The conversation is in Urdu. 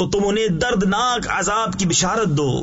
تو تم انہیں دردناک عذاب کی بشارت دو۔